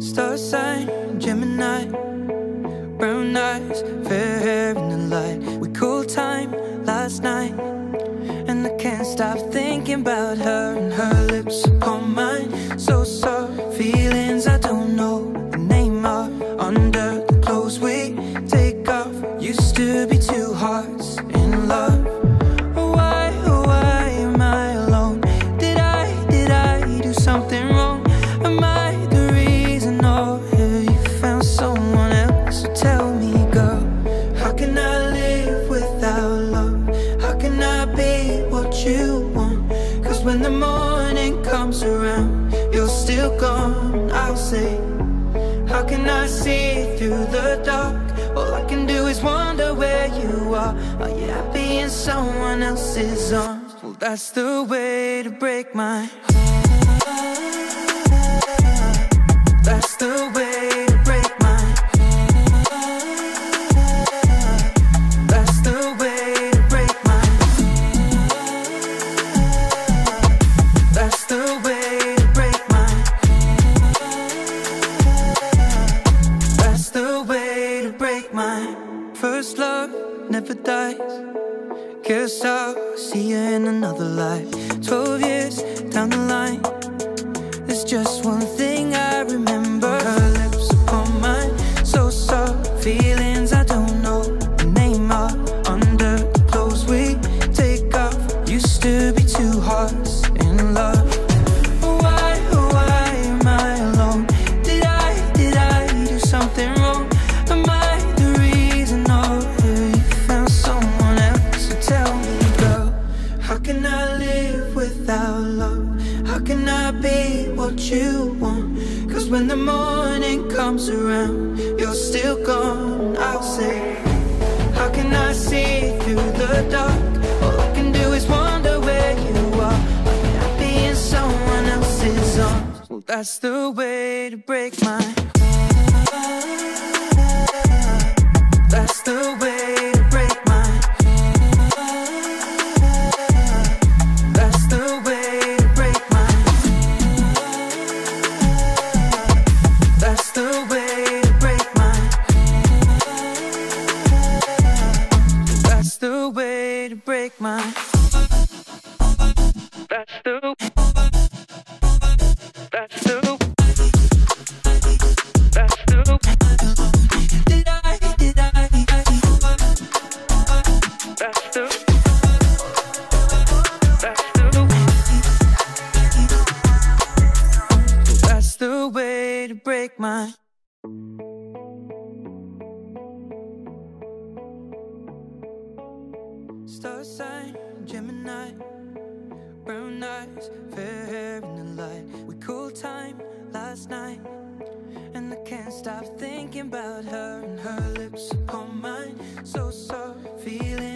Star sign, Gemini, brown eyes, fair hair in the light. We cool time last night, and I can't stop thinking about her and her lips upon mine. So soft, feelings I don't know the name of. Under the clothes we take off, used to be two hearts in love. You're still gone, I'll say. How can I see through the dark? All I can do is wonder where you are. Are you happy in someone else's arms? Well, that's the way to break my heart. That's the way never dies. Guess I'll see you in another life. Twelve years down the line. There's just one thing you want? Cause when the morning comes around, you're still gone, I'll say. How can I see through the dark? All I can do is wonder where you are. Are you happy in someone else's arms? Well, that's the way to break my heart. That's the to break my That's the That's the That's the Did I, did I, That's the That's the That's the way to break my sign, Gemini, brown eyes, fair hair in the light. We cool time last night, and I can't stop thinking about her and her lips upon mine. So soft, feelings